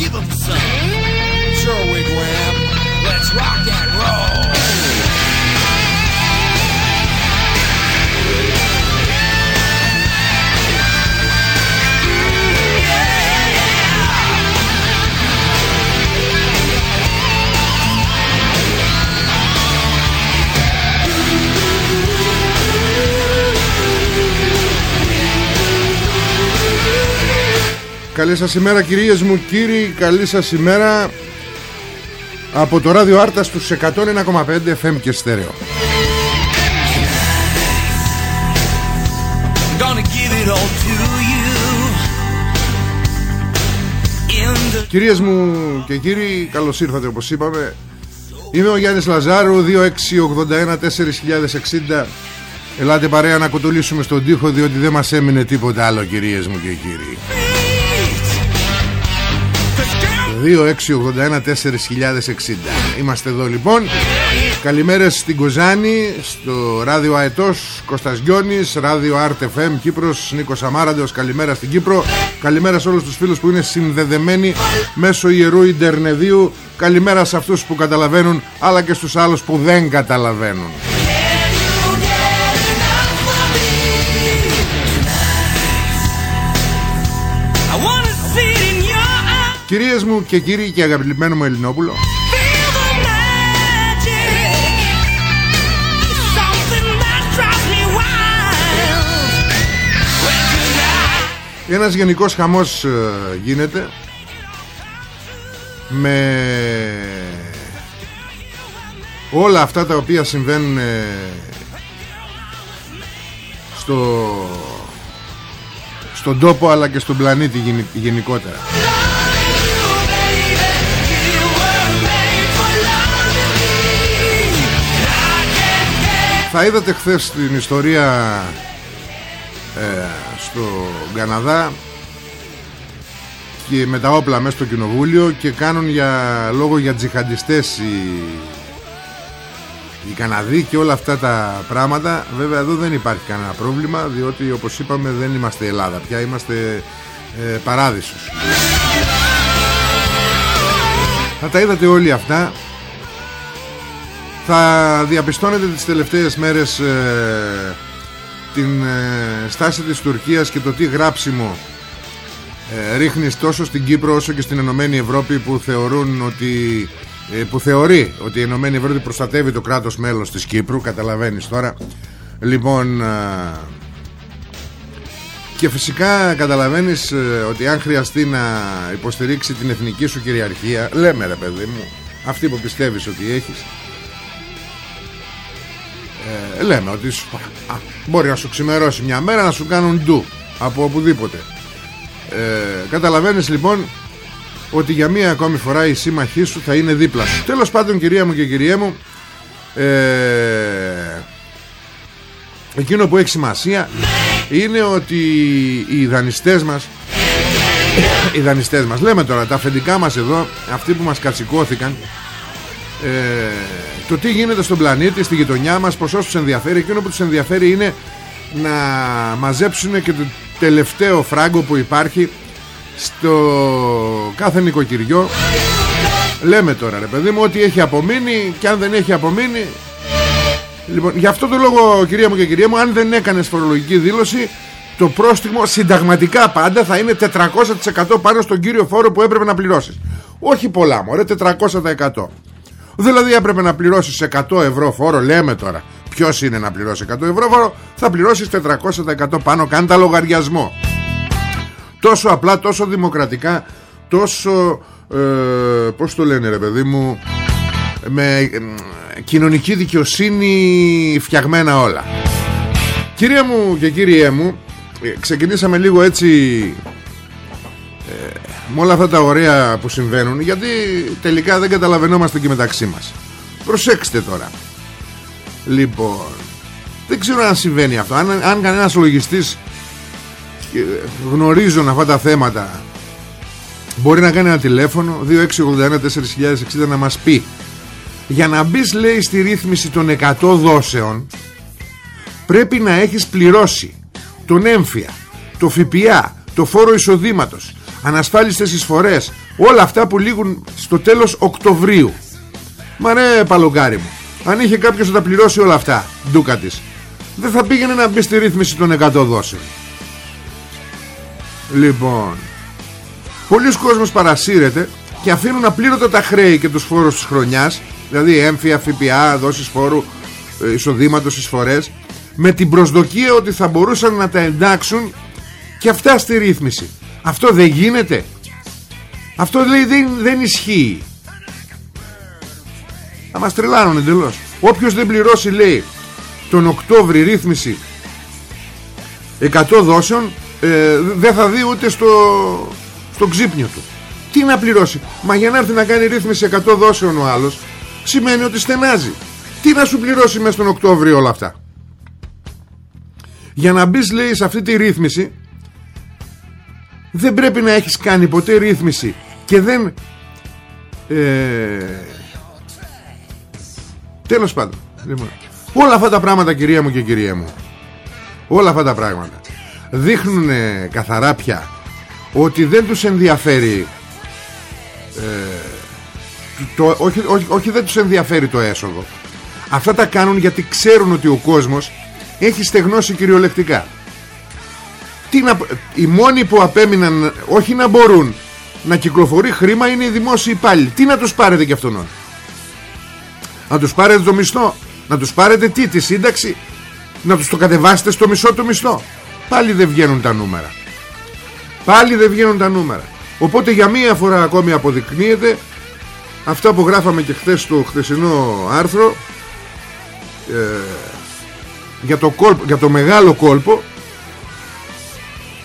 give them some. Καλή σας ημέρα κυρίες μου κύριοι. Καλή σας ημέρα. Από το ράδιο Άρτας στους 101,5 FM και στέρεο. Κυρίες μου και κύριοι Καλώς ήρθατε όπως είπαμε. Είμαι ο Γιάννης Λαζάρου 2681 4060 Ελάτε παρέα να κοτολήσουμε στον τοίχο Διότι δεν μας έμεινε τίποτα άλλο κυρίες μου και κύριοι 2681-4060 Είμαστε εδώ λοιπόν Καλημέρες στην Κοζάνη Στο ράδιο Αετός Κώστας Γιώνης Ράδιο FM Κύπρος Νίκος Σαμάραντος Καλημέρα στην Κύπρο. Καλημέρα σε όλους τους φίλους που είναι συνδεδεμένοι Μέσω ιερού Ιντερνεδίου. Καλημέρα σε αυτούς που καταλαβαίνουν Αλλά και στους άλλους που δεν καταλαβαίνουν Κυρίες μου και κύριοι και αγαπημένου μου Ελληνόπουλο. Ένας γενικός χαμός ε, γίνεται Με όλα αυτά τα οποία συμβαίνουν ε, στο, στον τόπο αλλά και στον πλανήτη γενικότερα Θα είδατε χθες την ιστορία ε, στο Καναδά και με τα όπλα μέσα στο κοινοβούλιο και κάνουν για, λόγο για τζιχαντιστές οι, οι Καναδοί και όλα αυτά τα πράγματα. Βέβαια εδώ δεν υπάρχει κανένα πρόβλημα διότι όπως είπαμε δεν είμαστε Ελλάδα πια είμαστε ε, παράδεισος. Θα τα είδατε όλοι αυτά θα διαπιστώνετε τις τελευταίες μέρες ε, την ε, στάση της Τουρκίας και το τι γράψιμο ε, ρίχνει τόσο στην Κύπρο όσο και στην Ενωμένη Ευρώπη που θεωρούν ότι ε, που θεωρεί ότι η Ενωμένη Ευρώπη προστατεύει το κράτος μέλος της Κύπρου καταλαβαίνεις τώρα. Λοιπόν και φυσικά καταλαβαίνεις ότι αν χρειαστεί να υποστηρίξει την εθνική σου κυριαρχία λέμε ρε παιδί μου αυτή που πιστεύεις ότι έχεις ε, λέμε ότι α, μπορεί να σου ξημερώσει μια μέρα να σου κάνουν ντου από οπουδήποτε. Ε, καταλαβαίνεις λοιπόν ότι για μία ακόμη φορά η σύμμαχή σου θα είναι δίπλα σου. Τέλος πάντων κυρία μου και κυρία μου ε, εκείνο που έχει σημασία είναι ότι οι δανειστές μας οι δανειστές μας λέμε τώρα τα αφεντικά μας εδώ αυτοί που μας κατσικώθηκαν ε, το τι γίνεται στον πλανήτη, στη γειτονιά μας, πως όσους ενδιαφέρει, εκείνο που τους ενδιαφέρει είναι να μαζέψουν και το τελευταίο φράγκο που υπάρχει στο κάθε νοικοκυριό. Λέμε τώρα ρε παιδί μου ότι έχει απομείνει και αν δεν έχει απομείνει. Λοιπόν, γι' αυτό το λόγο κυρία μου και κυρία μου αν δεν έκανες φορολογική δήλωση το πρόστιμο συνταγματικά πάντα θα είναι 400% πάνω στον κύριο φόρο που έπρεπε να πληρώσεις. Όχι πολλά μωρέ 400% δηλαδή έπρεπε να πληρώσεις 100 ευρώ φόρο λέμε τώρα. Ποιος είναι να πληρώσει 100 ευρώ φόρο; Θα πληρώσεις 400% πάνω κάνει τα λογαριασμό. Τόσο απλά τόσο δημοκρατικά τόσο ε, πως το λένε ρε παιδί μου με ε, κοινωνική δικαιοσύνη φτιαγμένα όλα. Κυρία μου και κύριέ μου ε, Ξεκινήσαμε λίγο έτσι ε, Με όλα αυτά τα ωραία που συμβαίνουν Γιατί τελικά δεν καταλαβαίνόμαστε και μεταξύ μας. Προσέξτε τώρα. Λοιπόν Δεν ξέρω αν συμβαίνει αυτό. Αν, αν κανένας λογιστής ε, Γνωρίζουν αυτά τα θέματα Μπορεί να κάνει ένα τηλέφωνο 2681 4060 να μας πει. Για να μπεις λέει στη ρύθμιση των 100 δόσεων Πρέπει να έχεις πληρώσει τον έμφυα, το ΦΠΑ, το φόρο εισοδήματος, ανασφάλιστες εισφορές, όλα αυτά που λήγουν στο τέλος Οκτωβρίου. Μα ρε παλογκάρι μου, αν είχε κάποιος να τα πληρώσει όλα αυτά, ντούκα της, δεν θα πήγαινε να μπει στη ρύθμιση των 100 δόσεων. Λοιπόν, πολλοί κόσμος παρασύρεται και αφήνουν απλήρωτα τα χρέη και τους φόρους της χρονιάς, δηλαδή έμφυα, ΦΠΑ, δόσεις φόρου, ε, εισοδήματος, εισφορές, με την προσδοκία ότι θα μπορούσαν να τα εντάξουν και αυτά στη ρύθμιση. Αυτό δεν γίνεται. Αυτό λέει δεν, δεν ισχύει. Θα μας τρελάνουν εντελώς. Όποιος δεν πληρώσει λέει τον Οκτώβρη ρύθμιση 100 δόσεων ε, δεν θα δει ούτε στο, στο ξύπνιο του. Τι να πληρώσει; Μα για να έρθει να κάνει ρύθμιση 100 δόσεων ο άλλος σημαίνει ότι στενάζει. Τι να σου πληρώσει μέσα στον Οκτώβριο όλα αυτά; Για να μπεις λέει σε αυτή τη ρύθμιση δεν πρέπει να έχεις κάνει ποτέ ρύθμιση και δεν ε, τέλος πάντων λοιπόν, όλα αυτά τα πράγματα κυρία μου και κυρία μου όλα αυτά τα πράγματα δείχνουν καθαρά πια ότι δεν τους ενδιαφέρει ε, το, όχι, όχι, όχι δεν τους ενδιαφέρει το έσοδο. Αυτά τα κάνουν γιατί ξέρουν ότι ο κόσμος έχει στεγνώσει κυριολεκτικά Τι να, οι μόνοι που απέμειναν όχι να μπορούν να κυκλοφορεί χρήμα είναι οι δημόσιοι υπάλληλοι. Τι να τους πάρετε και αυτόν να τους πάρετε το μισθό. Να τους πάρετε τι τη σύνταξη; Να τους το κατεβάσετε στο μισό το μισθό; Πάλι δεν βγαίνουν τα νούμερα. Πάλι δεν βγαίνουν τα νούμερα. Οπότε για μία φορά ακόμη αποδεικνύεται αυτά που γράφαμε και χθες στο χθεσινό άρθρο ε, για το, κόλπο, για το μεγάλο κόλπο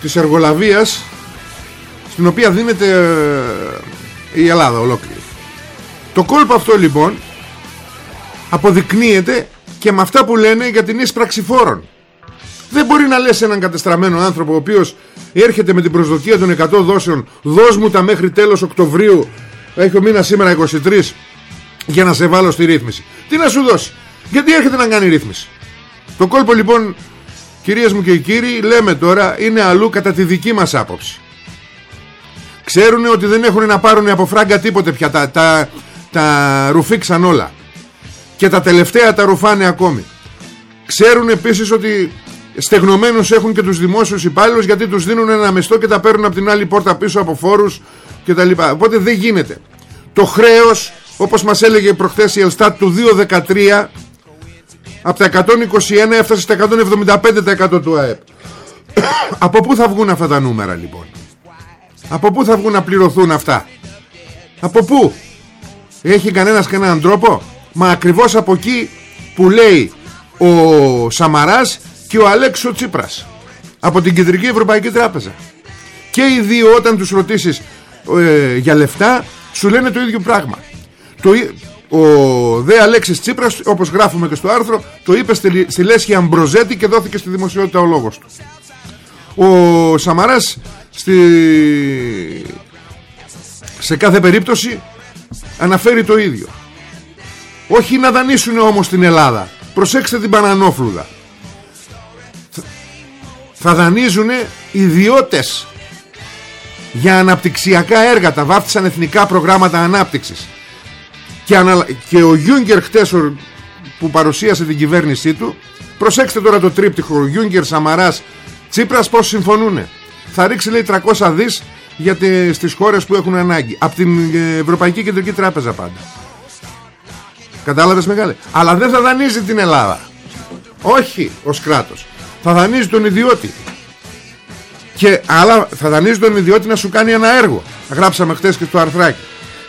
της εργολαβίας στην οποία δίνεται ε, η Ελλάδα ολόκληρη. Το κόλπο αυτό λοιπόν αποδεικνύεται και με αυτά που λένε για την ίσπραξη φόρων. Δεν μπορεί να λες έναν κατεστραμμένο άνθρωπο ο οποίος έρχεται με την προσδοκία των 100 δόσεων δώσ' μου τα μέχρι τέλος Οκτωβρίου έχει ο μήνα σήμερα 23 για να σε βάλω στη ρύθμιση. Τι να σου δώσει; Γιατί έρχεται να κάνει ρύθμιση. Το κόλπο λοιπόν κυρίες μου και κύριοι λέμε τώρα είναι αλλού κατά τη δική μας άποψη. Ξέρουν ότι δεν έχουν να πάρουν από φράγκα τίποτε πια τα, τα, τα ρουφήξαν όλα και τα τελευταία τα ρουφάνε ακόμη. Ξέρουν επίσης ότι στεγνωμένους έχουν και τους δημόσιους υπάλληλους γιατί τους δίνουν ένα μεστό και τα παίρνουν από την άλλη πόρτα πίσω από φόρους και τα λοιπά. Οπότε δεν γίνεται. Το χρέος όπως μας έλεγε προχθές η Ελστάτ του 2013 από τα 121 έφτασε στα 175% του ΑΕΠ. Από πού θα βγουν αυτά τα νούμερα λοιπόν; Από πού θα βγουν να πληρωθούν αυτά; Από πού; Έχει κανένας κανέναν τρόπο; Μα ακριβώς από εκεί που λέει ο Σαμαράς και ο Αλέξο Τσίπρας. Από την Κεντρική Ευρωπαϊκή Τράπεζα. Και οι δύο όταν τους ρωτήσεις ε, για λεφτά σου λένε το ίδιο πράγμα. Το, ο Δε Αλέξης Τσίπρας όπως γράφουμε και στο άρθρο το είπε στη, στη Λέσχη Αμπροζέτη και δόθηκε στη δημοσιότητα ο λόγος του. Ο Σαμαράς στη... σε κάθε περίπτωση αναφέρει το ίδιο. Όχι να δανείσουν όμως την Ελλάδα. Προσέξτε την Πανανόφλουδα. Θα δανείζουν ιδιώτες για αναπτυξιακά έργα. Τα βάφτισαν εθνικά προγράμματα ανάπτυξης και, και ο Γιούγκερ χτες που παρουσίασε την κυβέρνησή του προσέξτε τώρα το τρίπτυχο Γιούγκερ Σαμαράς Τσίπρας πως συμφωνούνε. Θα ρίξει λέει 300 δις για τις χώρες που έχουν ανάγκη. Από την ε, Ευρωπαϊκή Κεντρική Τράπεζα πάντα. Κατάλαβες μεγάλε. Αλλά δεν θα δανείζει την Ελλάδα. Όχι ως κράτος. Θα δανείζει τον ιδιώτη. Και άλλα θα δανείζει τον ιδιώτη να σου κάνει ένα έργο. Γράψαμε χτες και στο αρθράκι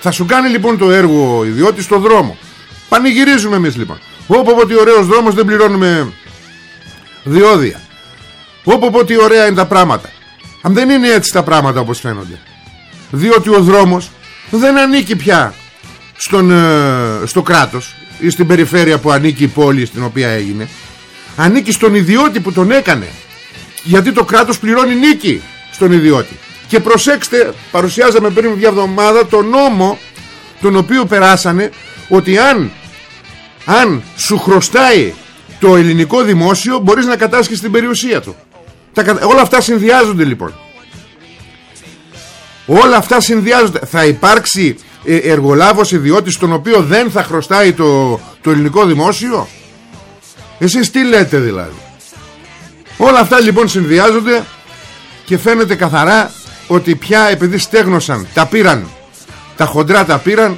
Θα σου κάνει λοιπόν το έργο ο ιδιώτης στο δρόμο. Πανηγυρίζουμε εμείς λοιπόν. Όπο πω τι ωραίος δρόμος δεν πληρώνουμε διόδια. Όπο πω τι ωραία είναι τα πράγματα. Αν δεν είναι έτσι τα πράγματα όπως φαίνονται. Διότι ο δρόμος δεν ανήκει πια στον, ε, στο κράτος Ή στην περιφέρεια που ανήκει η πόλη στην οποία έγινε. Ανήκει στον ιδιώτη που τον έκανε. Γιατί το κράτος πληρώνει νίκη στον ιδιώτη Και προσέξτε παρουσιάζαμε πριν μια εβδομάδα το νόμο Τον οποίο περάσανε Ότι αν αν σου χρωστάει το ελληνικό δημόσιο μπορείς να κατάσχεις την περιουσία του. Τα, όλα αυτά συνδυάζονται λοιπόν. Όλα αυτά συνδυάζονται. Θα υπάρξει ε, εργολάβος ιδιώτης τον οποίο δεν θα χρωστάει το, το ελληνικό δημόσιο; Εσείς τι λέτε δηλαδή; Όλα αυτά λοιπόν συνδυάζονται και φαίνεται καθαρά ότι πια επειδή στέγνωσαν τα πήραν τα χοντρά τα πήραν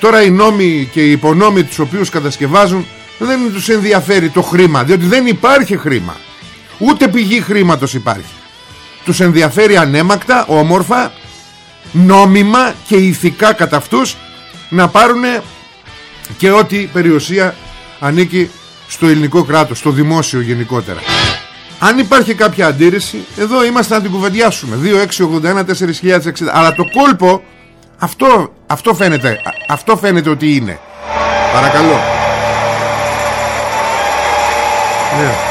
Τώρα οι νόμοι και οι υπονόμοι τους οποίους κατασκευάζουν δεν τους ενδιαφέρει το χρήμα διότι δεν υπάρχει χρήμα ούτε πηγή χρήματος υπάρχει τους ενδιαφέρει ανέμακτα, όμορφα νόμιμα και ηθικά κατά αυτούς να πάρουν και ό,τι περιουσία ανήκει στο ελληνικό κράτος, στο δημόσιο γενικότερα. Αν υπάρχει κάποια αντίρρηση, εδώ είμαστε να την κουβεντιάσουμε. 2681 4060. Αλλά το κόλπο αυτό, αυτό φαίνεται Αυτό φαίνεται ότι είναι Παρακαλώ Ναι Ναι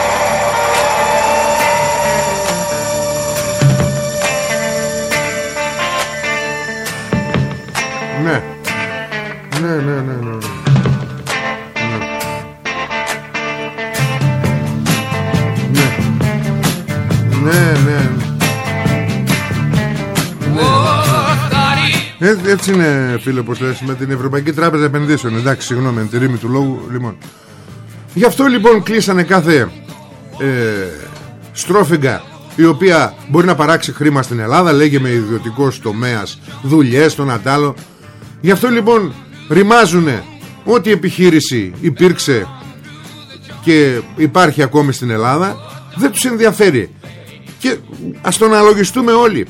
έτσι είναι φίλε πως λες Με την Ευρωπαϊκή Τράπεζα Επενδύσεων. Εντάξει συγγνώμη με τη ρήμη του λόγου λοιπόν. Γι' αυτό λοιπόν κλείσανε κάθε ε, Στρόφιγγα η οποία μπορεί να παράξει χρήμα στην Ελλάδα λέγε με ιδιωτικός τομέας δουλειές τον αντάλλο γι' αυτό λοιπόν ρημάζουνε ό,τι επιχείρηση υπήρξε και υπάρχει ακόμη στην Ελλάδα. Δεν τους ενδιαφέρει. Και ας τον αναλογιστούμε όλοι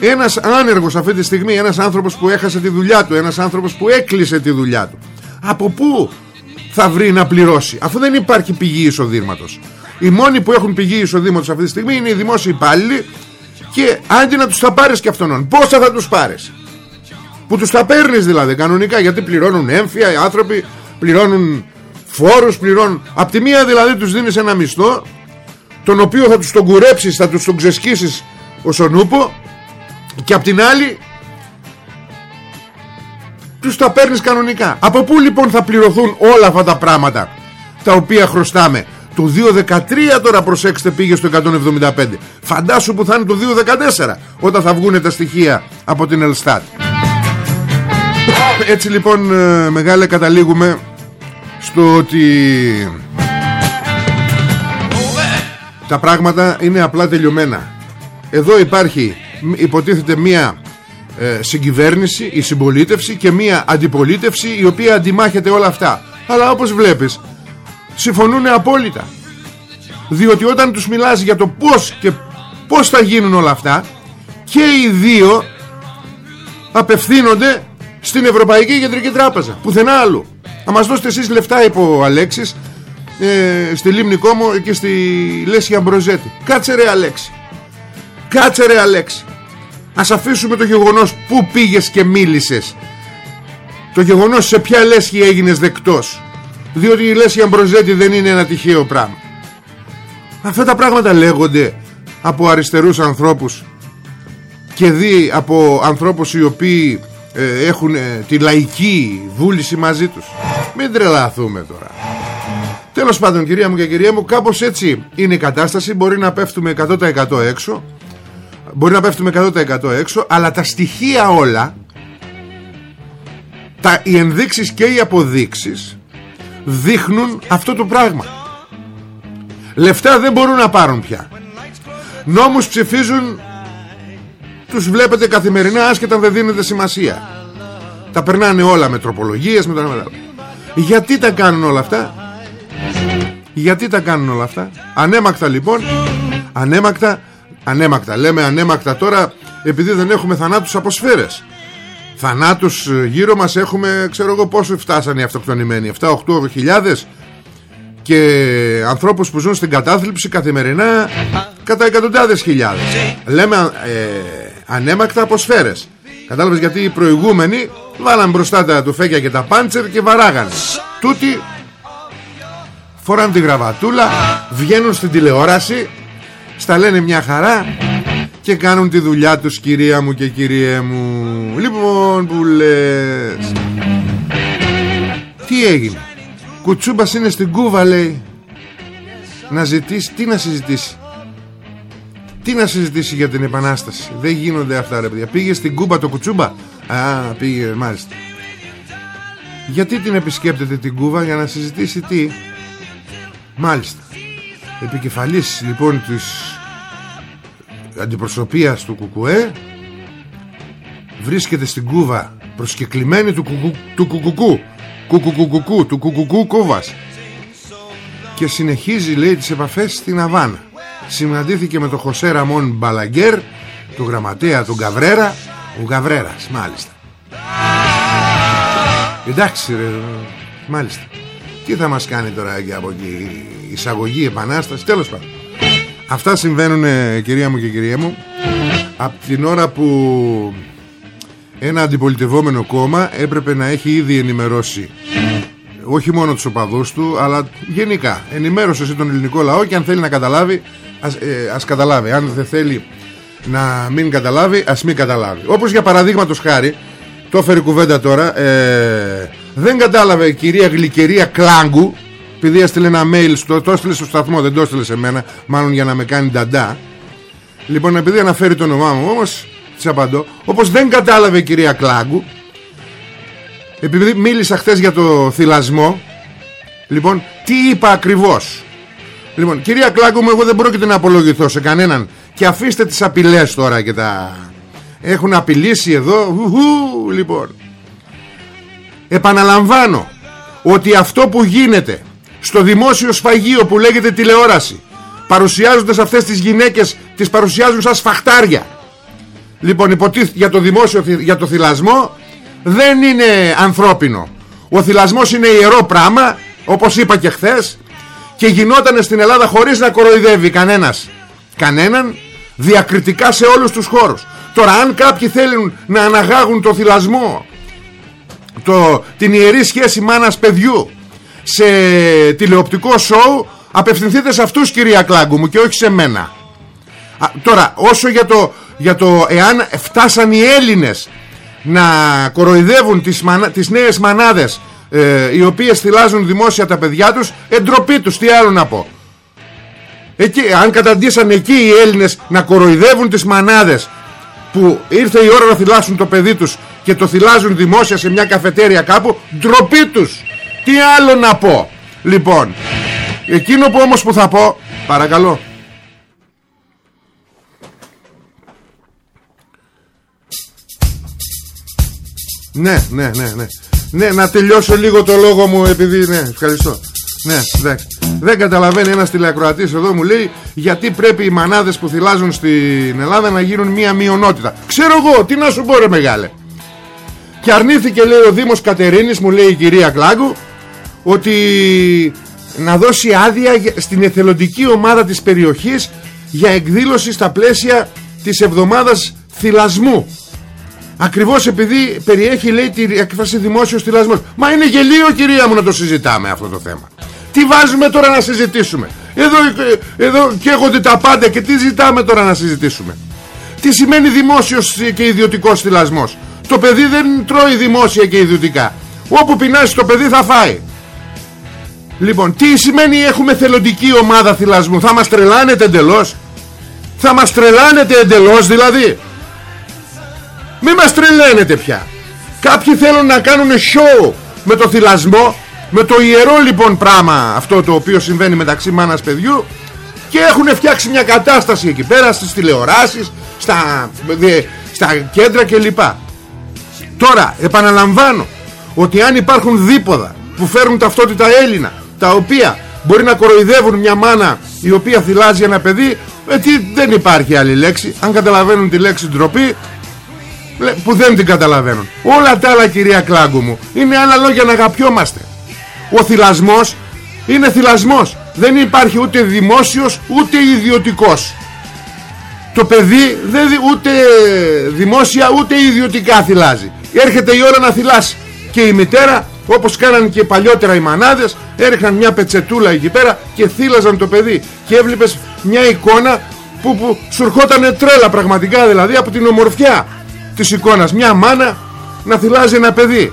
ένας άνεργος αυτή τη στιγμή Ένας άνθρωπος που έχασε τη δουλειά του Ένας άνθρωπος που έκλεισε τη δουλειά του. Από πού θα βρει να πληρώσει Αφού δεν υπάρχει πηγή εισοδήματος. Οι μόνοι που έχουν πηγή εισοδήματος αυτή τη στιγμή Είναι οι δημόσιοι υπάλληλοι Και αντί να τους τα πάρεις και αυτόν Πόσα θα τους πάρεις; Που τους τα παίρνεις δηλαδή κανονικά Γιατί πληρώνουν έμφυα οι άνθρωποι Πληρώνουν φόρους πληρώνουν... Απ' τη μία δηλαδή τους δίνεις ένα μισθό Τον οποίο θα τους τον κουρέψεις Θα τους τον ξεσκίσεις ο νούπο και απ' την άλλη τους τα παίρνεις κανονικά. Από πού λοιπόν θα πληρωθούν όλα αυτά τα πράγματα τα οποία χρωστάμε; Το 2013 τώρα προσέξτε πήγε στο 175 φαντάσου που θα είναι το 2014 όταν θα βγουν τα στοιχεία από την Ελστάτ. Έτσι λοιπόν ε, μεγάλε καταλήγουμε στο ότι τα πράγματα είναι απλά τελειωμένα. Εδώ υπάρχει υποτίθεται μία ε, συγκυβέρνηση, η συμπολίτευση και μία αντιπολίτευση η οποία αντιμάχεται όλα αυτά. Αλλά όπως βλέπεις συμφωνούν απόλυτα. Διότι όταν τους μιλάς για το πώς και πώς θα γίνουν όλα αυτά και οι δύο απευθύνονται στην Ευρωπαϊκή Κεντρική Τράπεζα. Πουθενά άλλου. Θα μας δώσετε εσείς λεφτά είπε ο Αλέξης ε, στη Λίμνη Κόμο και στη Λέσια Μπροζέτη. Κάτσε ρε Αλέξη. Κάτσε ρε Αλέξη Ας αφήσουμε το γεγονός Πού πήγες και μίλησες. Το γεγονός σε ποια λέσχη έγινες δεκτός. Διότι η λέσχη Αμπροζέτη δεν είναι ένα τυχαίο πράγμα. Αυτά τα πράγματα λέγονται Από αριστερούς ανθρώπους Και δει από ανθρώπους οι οποίοι ε, Έχουν ε, τη λαϊκή βούληση μαζί τους. Μην τρελαθούμε τώρα. Τέλος πάντων κυρία μου και κυρία μου Κάπως έτσι είναι η κατάσταση. Μπορεί να πέφτουμε 100% έξω Μπορεί να πέφτουμε 100% έξω Αλλά τα στοιχεία όλα τα, Οι ενδείξεις και οι αποδείξεις Δείχνουν αυτό το πράγμα. Λεφτά δεν μπορούν να πάρουν πια. Νόμους ψηφίζουν Τους βλέπετε καθημερινά άσχετα δεν δίνετε σημασία. Τα περνάνε όλα με τροπολογίες με τα... Γιατί τα κάνουν όλα αυτά; Γιατί τα κάνουν όλα αυτά; Ανέμακτα λοιπόν Ανέμακτα Ανέμακτα. Λέμε ανέμακτα τώρα Επειδή δεν έχουμε θανάτους από σφαίρες. Θανάτους ε, γύρω μας έχουμε Ξέρω εγώ πόσο φτάσανε οι αυτοκτονημένοι. 7-8 χιλιάδες. Και ανθρώπους που ζουν στην κατάθλιψη καθημερινά κατά εκατοντάδες χιλιάδες. Λέμε ε, ανέμακτα από σφαίρες. Κατάλαβες γιατί οι προηγούμενοι βάλαν μπροστά τα τουφέκια και τα πάντσερ και βαράγανε. Τούτοι φοράν τη γραβατούλα βγαίνουν στην τηλεόραση στα λένε μια χαρά και κάνουν τη δουλειά τους κυρία μου και κυριέ μου. Λοιπόν που λες. Τι έγινε; Κουτσούμπας είναι στην Κούβα λέει. Να ζητήσει Τι να συζητήσει; Τι να συζητήσει για την επανάσταση; Δεν γίνονται αυτά ρε παιδιά. Πήγε στην Κούβα το Κουτσούμπα; Α πήγε μάλιστα. Γιατί την επισκέπτεται την Κούβα; Για να συζητήσει τι; Μάλιστα Επικεφαλής λοιπόν της Αντιπροσωπείας του Κουκουέ Βρίσκεται στην Κούβα Προσκεκλημένη του, κουκου, του Κουκουκού κουκουκουκουκού του κουκουκού κόβας και συνεχίζει λέει τις επαφές στην Αβάνα. Συναντήθηκε με τον Χωσέ Ραμόν Μπαλαγκέρ του γραμματέα του Γκαβρέρα ο Γκαβρέρας μάλιστα. Εντάξει ρε μάλιστα τι θα μας κάνει τώρα και από εκεί; Εισαγωγή επανάσταση τέλος πάντων. Αυτά συμβαίνουν κυρία μου και κυρία μου. Από την ώρα που ένα αντιπολιτευόμενο κόμμα έπρεπε να έχει ήδη ενημερώσει όχι μόνο τους οπαδούς του αλλά γενικά ενημέρωσε τον ελληνικό λαό και αν θέλει να καταλάβει ας, ε, ας καταλάβει. Αν δεν θέλει να μην καταλάβει ας μην καταλάβει. Όπως για παραδείγματος χάρη το έφερε κουβέντα τώρα ε, δεν κατάλαβε η κυρία Γλυκερία Κλάγκου επειδή έστειλε ένα mail στο, το έστειλε στο σταθμό δεν το έστειλε σε μένα μάλλον για να με κάνει νταντά. Λοιπόν επειδή αναφέρει το όνομά μου όμως της απαντώ. Όπως δεν κατάλαβε η κυρία Κλάγκου επειδή μίλησα χθες για το θυλασμό λοιπόν τι είπα ακριβώς; Λοιπόν κυρία Κλάγκου μου εγώ δεν πρόκειται να απολογηθώ σε κανέναν. Και αφήστε τις απειλές τώρα και τα έχουν απειλήσει εδώ. Ου, λοιπόν επαναλαμβάνω ότι αυτό που γίνεται στο δημόσιο σφαγείο που λέγεται τηλεόραση παρουσιάζοντας αυτές τις γυναίκες τις παρουσιάζουν σαν σφαχτάρια Λοιπόν υποτίθεται για το δημόσιο για το θυλασμό δεν είναι ανθρώπινο. Ο θυλασμός είναι ιερό πράγμα όπως είπα και χθες και γινόταν στην Ελλάδα χωρίς να κοροϊδεύει κανένας κανέναν διακριτικά σε όλους τους χώρους. Τώρα αν κάποιοι θέλουν να αναγάγουν το θυλασμό το, την ιερή σχέση μάνας παιδιού σε τηλεοπτικό σοου απευθυνθείτε σε αυτούς κυρία Κλάγκου μου και όχι σε μένα. τώρα όσο για το για το εάν φτάσαν οι Έλληνες να κοροϊδεύουν τις, μανα, τις νέες μανάδες ε, οι οποίες θυλάζουν δημόσια τα παιδιά τους εντροπή τους, τι άλλο να πω εκεί, αν καταντήσαν εκεί οι Έλληνες να κοροϊδεύουν τις μανάδες που ήρθε η ώρα να θυλάσουν το παιδί τους και το θυλάζουν δημόσια σε μια καφετέρια κάπου ντροπή τους τι άλλο να πω λοιπόν εκείνο που όμως που θα πω παρακαλώ Ναι, ναι, ναι, ναι. Ναι, να τελειώσω λίγο το λόγο μου επειδή ναι, ευχαριστώ. Ναι, εντάξει. Δεν καταλαβαίνει ένας τηλεακροατής εδώ μου λέει γιατί πρέπει οι μανάδες που θυλάζουν στην Ελλάδα να γίνουν μία μειονότητα. Ξέρω εγώ, τι να σου πω ρε μεγάλε. Και αρνήθηκε λέει ο Δήμος Κατερίνης μου λέει η κυρία Κλάγκου ότι να δώσει άδεια στην εθελοντική ομάδα της περιοχής για εκδήλωση στα πλαίσια της εβδομάδας θυλασμού. Ακριβώς επειδή περιέχει λέει τη έκφραση δημόσιος θυλασμός. Μα είναι γελίο κυρία μου να το συζητάμε αυτό το θέμα. Τι βάζουμε τώρα να συζητήσουμε; Εδώ, εδώ καίγονται τα πάντα και τι ζητάμε τώρα να συζητήσουμε; Τι σημαίνει δημόσιος και ιδιωτικός θυλασμός; Το παιδί δεν τρώει δημόσια και ιδιωτικά. Όπου πεινάσει το παιδί θα φάει. Λοιπόν τι σημαίνει έχουμε θελοντική ομάδα θυλασμού; Θα μας τρελάνετε εντελώς; Θα μας τρελάνετε εντελώς δηλαδή; Μη μας τρελαίνετε πια. Κάποιοι θέλουν να κάνουν show με το θυλασμό με το ιερό λοιπόν πράγμα αυτό το οποίο συμβαίνει μεταξύ μάνας παιδιού και έχουν φτιάξει μια κατάσταση εκεί πέρα στις τηλεοράσεις στα, στα κέντρα κλπ τώρα επαναλαμβάνω ότι αν υπάρχουν δίποδα που φέρουν ταυτότητα Έλληνα τα οποία μπορεί να κοροϊδεύουν μια μάνα η οποία θυλάζει ένα παιδί ε, τι, δεν υπάρχει άλλη λέξη. Αν καταλαβαίνουν τη λέξη ντροπή που δεν την καταλαβαίνουν. Όλα τα άλλα κυρία Κλάγκου μου είναι άλλα λόγια να αγαπιόμαστε. Ο θυλασμός είναι θυλασμός. Δεν υπάρχει ούτε δημόσιος ούτε ιδιωτικός. Το παιδί δεν, ούτε δημόσια ούτε ιδιωτικά θυλάζει έρχεται η ώρα να θυλάσει. Και η μητέρα όπως κάνανε και παλιότερα οι μανάδες έριχναν μια πετσετούλα εκεί πέρα και θύλαζαν το παιδί. Και έβλεπες μια εικόνα που, που σου ερχόταν τρέλα πραγματικά δηλαδή από την ομορφιά της εικόνας. Μια μάνα να θυλάζει ένα παιδί.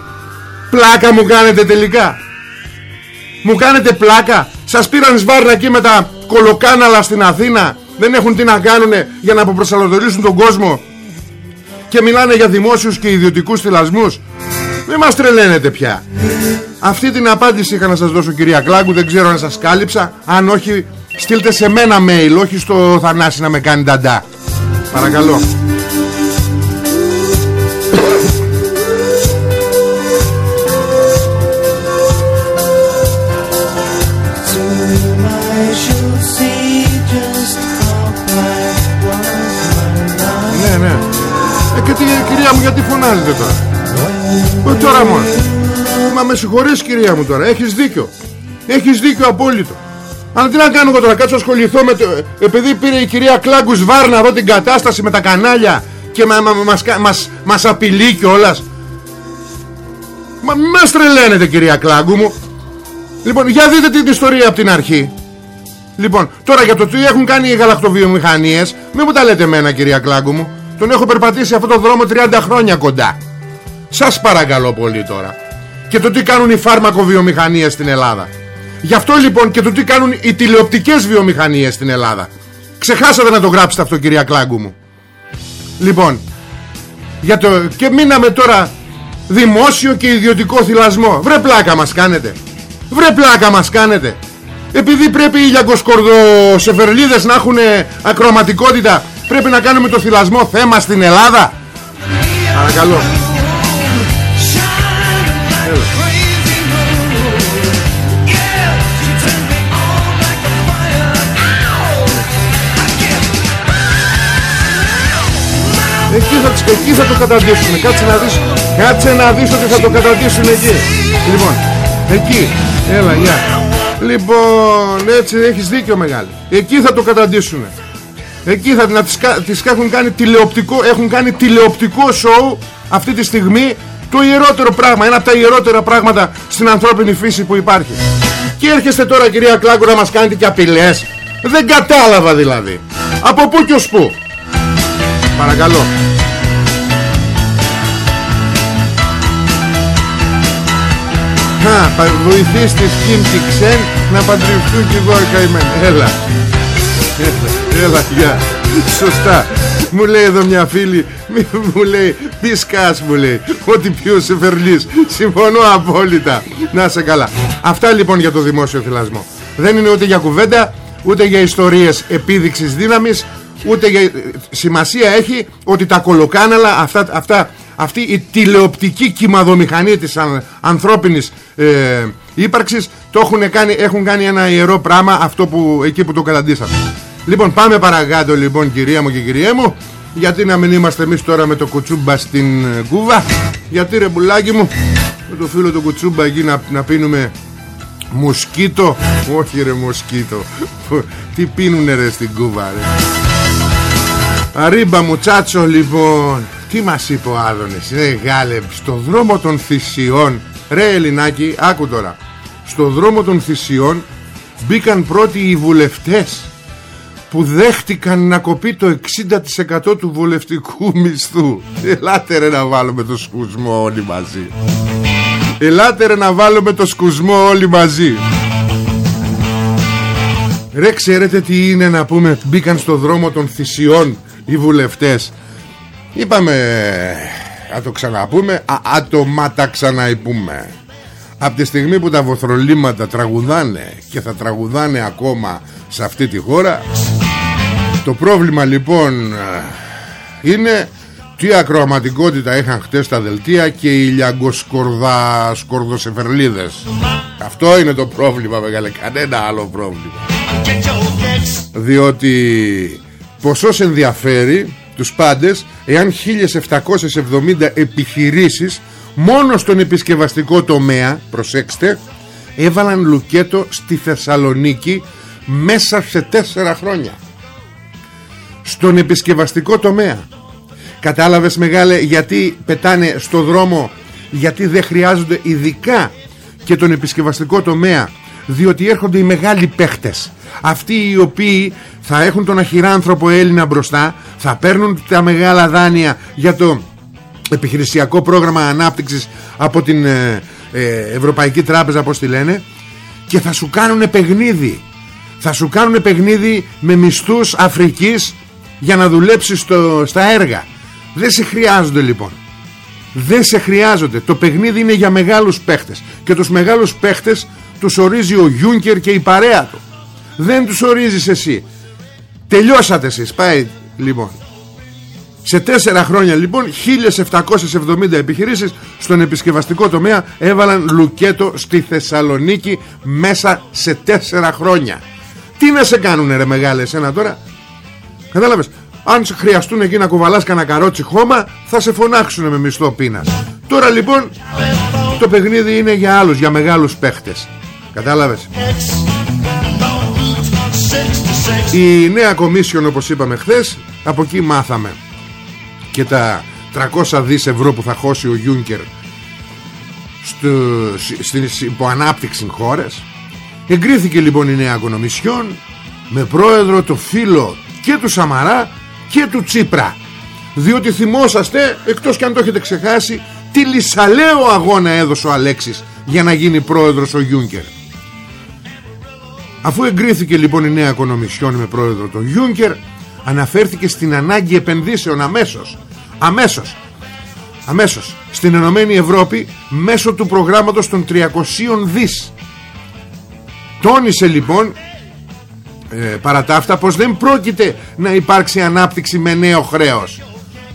Πλάκα μου κάνετε τελικά. Μου κάνετε πλάκα. Σας πήραν σβάρνα εκεί με τα κολοκάναλα στην Αθήνα. Δεν έχουν τι να κάνουν για να αποπροσαλωτορίσουν τον κόσμο και μιλάνε για δημόσιους και ιδιωτικούς θυλασμούς. Μην μας τρελαίνετε πια. Αυτή την απάντηση είχα να σας δώσω κυρία Κλάγκου Δεν ξέρω αν σας κάλυψα. Αν όχι στείλτε σε μένα mail Όχι στο Θανάση να με κάνει ταντά Παρακαλώ φωνάζετε τώρα. Ε, τώρα μόνο. Μα με συγχωρείς κυρία μου τώρα. Έχεις δίκιο. Έχεις δίκιο απόλυτο. Αλλά τι να κάνω εγώ τώρα. Κάτσω ασχοληθώ με το... Επειδή πήρε η κυρία Κλάγκους Βάρνα εδώ την κατάσταση με τα κανάλια και μα, μα, μας, μας, μας απειλεί κιόλας. Μα μας τρελαίνετε κυρία Κλάγκου μου. Λοιπόν, για δείτε την ιστορία από την αρχή. Λοιπόν, τώρα για το τι έχουν κάνει οι γαλακτοβιομηχανίες, μην μου τα λέτε εμένα κυρία Κλάγκου μου. Τον έχω περπατήσει αυτό το δρόμο 30 χρόνια κοντά. Σας παρακαλώ πολύ τώρα. Και το τι κάνουν οι φάρμακοβιομηχανίες στην Ελλάδα. Γι' αυτό λοιπόν και το τι κάνουν οι τηλεοπτικές βιομηχανίες στην Ελλάδα. Ξεχάσατε να το γράψετε αυτό κυρία Κλάγκου μου. Λοιπόν, για το... και μείναμε τώρα δημόσιο και ιδιωτικό θυλασμό. Βρε πλάκα μας κάνετε. Βρε πλάκα μας κάνετε. Επειδή πρέπει οι λιαγκοσκορδοσεφερλίδες να έχουν ακροματικότητα Πρέπει να κάνουμε το θυλασμό θέμα στην Ελλάδα. Παρακαλώ. Εκεί θα, εκεί θα το καταντήσουν. Κάτσε να δεις Κάτσε να δεις ότι θα το καταντήσουν εκεί. Λοιπόν Εκεί. Έλα γεια. Λοιπόν έτσι έχεις δίκιο μεγάλη. Εκεί θα το καταντήσουν Εκεί θα να τις, τις έχουν κάνει τηλεοπτικό Έχουν κάνει τηλεοπτικό σοου Αυτή τη στιγμή Το ιερότερο πράγμα Ένα από τα ιερότερα πράγματα Στην ανθρώπινη φύση που υπάρχει. Και έρχεστε τώρα κυρία Κλάκου να μας κάνετε και απειλές. Δεν κατάλαβα δηλαδή. Από πού και ως πού; Παρακαλώ. Α, βοηθείς της Κιμ Ξέν να παντρευτούν και εγώ καημένα Έλα. Έλα, έλα, γεια Σωστά. Μου λέει εδώ μια φίλη Μου λέει πισκάς μου λέει Ό,τι πιο σε φερλείς Συμφωνώ απόλυτα. Να σε καλά. Αυτά λοιπόν για το δημόσιο θυλασμό Δεν είναι ούτε για κουβέντα Ούτε για ιστορίες επίδειξης δύναμης Ούτε για... Σημασία έχει ότι τα κολοκάναλα αυτά, αυτά, Αυτή η τηλεοπτική κυμαδομηχανία της αν, ανθρώπινης ε, ύπαρξης το έχουν κάνει, έχουν κάνει ένα ιερό πράγμα αυτό που, εκεί που το καταντήσαμε Λοιπόν πάμε παρακάτω λοιπόν κυρία μου και κυρία μου Γιατί να μην είμαστε εμείς τώρα με το κουτσούμπα στην ε, κούβα. Γιατί ρε μπουλάκι μου Με το φίλο του κουτσούμπα εκεί να, να πίνουμε Μουσκίτο Όχι ρε μουσκίτο Τι πίνουνε ρε στην κούβα ρε. Αρίμπα μου τσάτσο λοιπόν Τι μας είπε ο Άδωνης Ρε γάλε στο δρόμο των θυσιών. Ρε Ελληνάκι άκου τώρα. Στο δρόμο των θυσιών Μπήκαν πρώτοι οι βουλευτές που δέχτηκαν να κοπεί το 60% του βολευτικού μισθού. Ελάτε ρε να βάλουμε το σκουσμό όλοι μαζί. Ελάτε ρε να βάλουμε το σκουσμό όλοι μαζί. Ρε ξέρετε τι είναι να πούμε Μπήκαν στο δρόμο των θυσιών οι βουλευτές. Είπαμε Να το ξαναπούμε Άτομα τα ξαναυπούμε από τη στιγμή που τα βοθρολίματα τραγουδάνε και θα τραγουδάνε ακόμα σε αυτή τη χώρα το πρόβλημα λοιπόν είναι τι ακροαματικότητα είχαν χτες τα δελτία και οι λιαγκοσκορδα σκορδοσεφερλίδες. Αυτό είναι το πρόβλημα μεγάλε κανένα άλλο πρόβλημα. Διότι ποσός ενδιαφέρει τους πάντες εάν 1770 επιχειρήσεις μόνο στον επισκευαστικό τομέα προσέξτε έβαλαν λουκέτο στη Θεσσαλονίκη μέσα σε τέσσερα χρόνια στον επισκευαστικό τομέα. Κατάλαβες μεγάλε γιατί πετάνε στο δρόμο γιατί δεν χρειάζονται ειδικά και τον επισκευαστικό τομέα διότι έρχονται οι μεγάλοι παίχτες. Αυτοί οι οποίοι θα έχουν τον αχυράνθρωπο Έλληνα μπροστά θα παίρνουν τα μεγάλα δάνεια για το επιχειρησιακό πρόγραμμα ανάπτυξης από την ε, ε, Ευρωπαϊκή Τράπεζα όπως τη λένε και θα σου κάνουν παιχνίδι. Θα σου κάνουν παιχνίδι με μισθούς Αφρικής για να δουλέψεις στο, στα έργα. Δεν σε χρειάζονται λοιπόν. Δεν σε χρειάζονται. Το παιχνίδι είναι για μεγάλους παίχτες. Και τους μεγάλους παίχτες τους ορίζει ο Γιούνκερ και η παρέα του. Δεν τους ορίζεις εσύ. Τελειώσατε εσείς. Πάει λοιπόν. Σε τέσσερα χρόνια λοιπόν 1770 επιχειρήσεις στον επισκευαστικό τομέα έβαλαν λουκέτο στη Θεσσαλονίκη μέσα σε τέσσερα χρόνια. Τι να σε κάνουνε ρε μεγάλε εσένα τώρα; Κατάλαβες; Αν χρειαστούν εκεί να κουβαλάς κανένα καρότσι χώμα θα σε φωνάξουν με μισθό πείνας. Τώρα λοιπόν το παιχνίδι είναι για άλλους, για μεγάλους παίχτες. Κατάλαβες; Η νέα κομίσιον όπως είπαμε χθες Από εκεί μάθαμε Και τα 300 δις ευρώ που θα χώσει ο Γιούνκερ Στις υποανάπτυξη χώρες Εγκρίθηκε λοιπόν η νέα κομίσιον Με πρόεδρο το φίλο Και του Σαμαρά και του Τσίπρα. Διότι θυμόσαστε Εκτός και αν το έχετε ξεχάσει Τι λισαλαίο αγώνα έδωσε ο Αλέξης Για να γίνει πρόεδρος ο Γιούνκερ. Αφού εγκρίθηκε λοιπόν η νέα κονομισιόν με πρόεδρο τον Γιούνκερ αναφέρθηκε στην ανάγκη επενδύσεων αμέσως. Αμέσως. Αμέσως. Στην Ενωμένη Ευρώπη μέσω του προγράμματος των 300 δις. Τόνισε λοιπόν ε, παρά τα αυτά πως δεν πρόκειται να υπάρξει ανάπτυξη με νέο χρέος.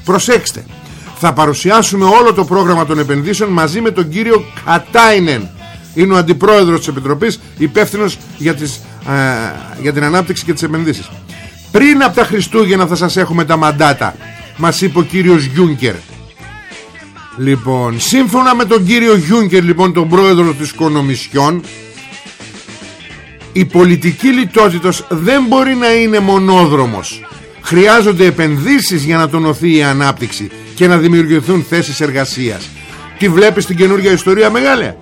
Προσέξτε θα παρουσιάσουμε όλο το πρόγραμμα των επενδύσεων μαζί με τον κύριο Κατάινεν. Είναι ο αντιπρόεδρος της Επιτροπής υπεύθυνος για, για την ανάπτυξη και τις επενδύσεις. Πριν από τα Χριστούγεννα θα σας έχουμε τα μαντάτα μας είπε ο κύριος Γιούνκερ. Λοιπόν σύμφωνα με τον κύριο Γιούνκερ λοιπόν τον πρόεδρο της Κονομισιόν η πολιτική λιτότητος δεν μπορεί να είναι μονόδρομος. Χρειάζονται επενδύσεις για να τονωθεί η ανάπτυξη και να δημιουργηθούν θέσεις εργασίας. Τι βλέπεις στην καινούργια ιστορία μεγάλε;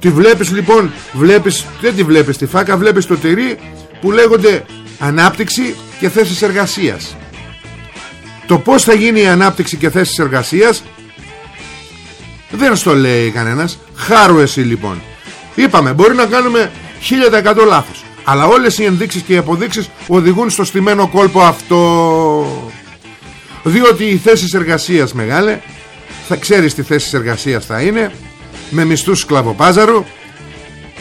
Τη βλέπεις λοιπόν βλέπεις, Δεν τη βλέπεις τη φάκα Βλέπεις το τυρί που λέγονται Ανάπτυξη και θέσεις εργασίας. Το πως θα γίνει η ανάπτυξη και θέσεις εργασίας Δεν στο λέει κανένας. Χάρου εσύ λοιπόν. Είπαμε μπορεί να κάνουμε 1000% λάθος. Αλλά όλες οι ενδείξεις και οι αποδείξεις Οδηγούν στο στημένο κόλπο αυτό. Διότι οι θέσεις εργασίας μεγάλε Θα ξέρεις τι θέσεις εργασίας θα είναι με μισθούς σκλαβοπάζαρου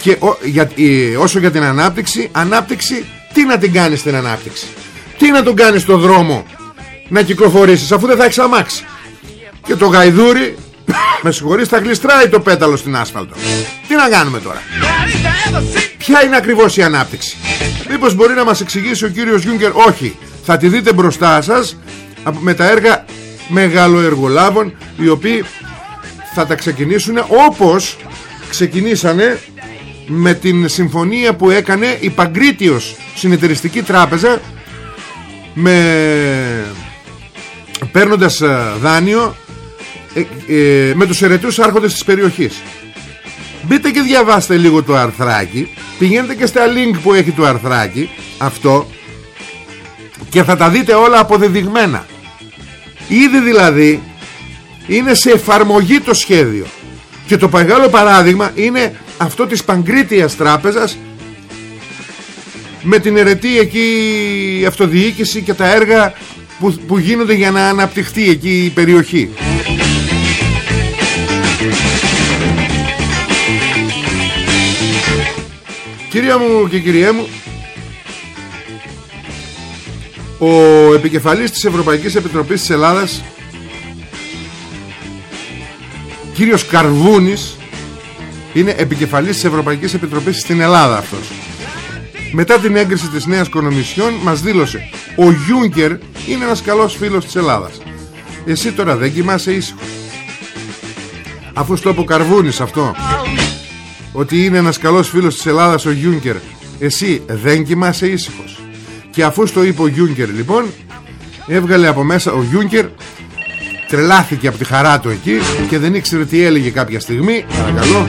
και για, όσο για την ανάπτυξη ανάπτυξη τι να την κάνεις την ανάπτυξη; Τι να τον κάνεις στο δρόμο να κυκλοφορήσεις αφού δεν θα έχεις αμάξει και το γαϊδούρι με συγχωρείς θα γλιστράει το πέταλο στην άσφαλτο. Τι να κάνουμε τώρα; Ποια είναι ακριβώς η ανάπτυξη; Μήπως μπορεί να μας εξηγήσει ο κύριος Γιούγκερ; Όχι. Θα τη δείτε μπροστά σας με τα έργα μεγαλοεργολάβων οι οποίοι θα τα ξεκινήσουν όπως ξεκινήσανε με την συμφωνία που έκανε η Παγκρίτιος Συνεταιριστική Τράπεζα με παίρνοντας ε, δάνειο ε, ε, με τους ερετούς άρχοντες της περιοχής μπείτε και διαβάστε λίγο το αρθράκι. Πηγαίνετε και στα link που έχει το αρθράκι. Αυτό. Και θα τα δείτε όλα αποδεδειγμένα. Ήδη δηλαδή είναι σε εφαρμογή το σχέδιο. Και το μεγάλο παράδειγμα είναι αυτό της Παγκρίτιας Τράπεζας με την ερετή εκεί αυτοδιοίκηση και τα έργα που, που γίνονται για να αναπτυχθεί εκεί η περιοχή Κυρία μου και κυριέ μου Ο επικεφαλής της Ευρωπαϊκής Επιτροπής της Ελλάδας Κύριος Καρβούνης Είναι επικεφαλής της Ευρωπαϊκής Επιτροπής στην Ελλάδα αυτός. Μετά την έγκριση της νέας Κομισιόν Μας δήλωσε Ο Γιούνκερ είναι ένας καλός φίλος της Ελλάδας. Εσύ τώρα δεν κοιμάσαι ήσυχος Αφού στο είπε ο Καρβούνης αυτό Ότι είναι ένας καλός φίλος της Ελλάδας ο Γιούνκερ Εσύ δεν κοιμάσαι ήσυχος. Και αφού στο είπε ο Γιούνκερ λοιπόν Έβγαλε από μέσα ο Γιούνκερ Τρελάθηκε από τη χαρά του εκεί Και δεν ήξερε τι έλεγε κάποια στιγμή. Παρακαλώ.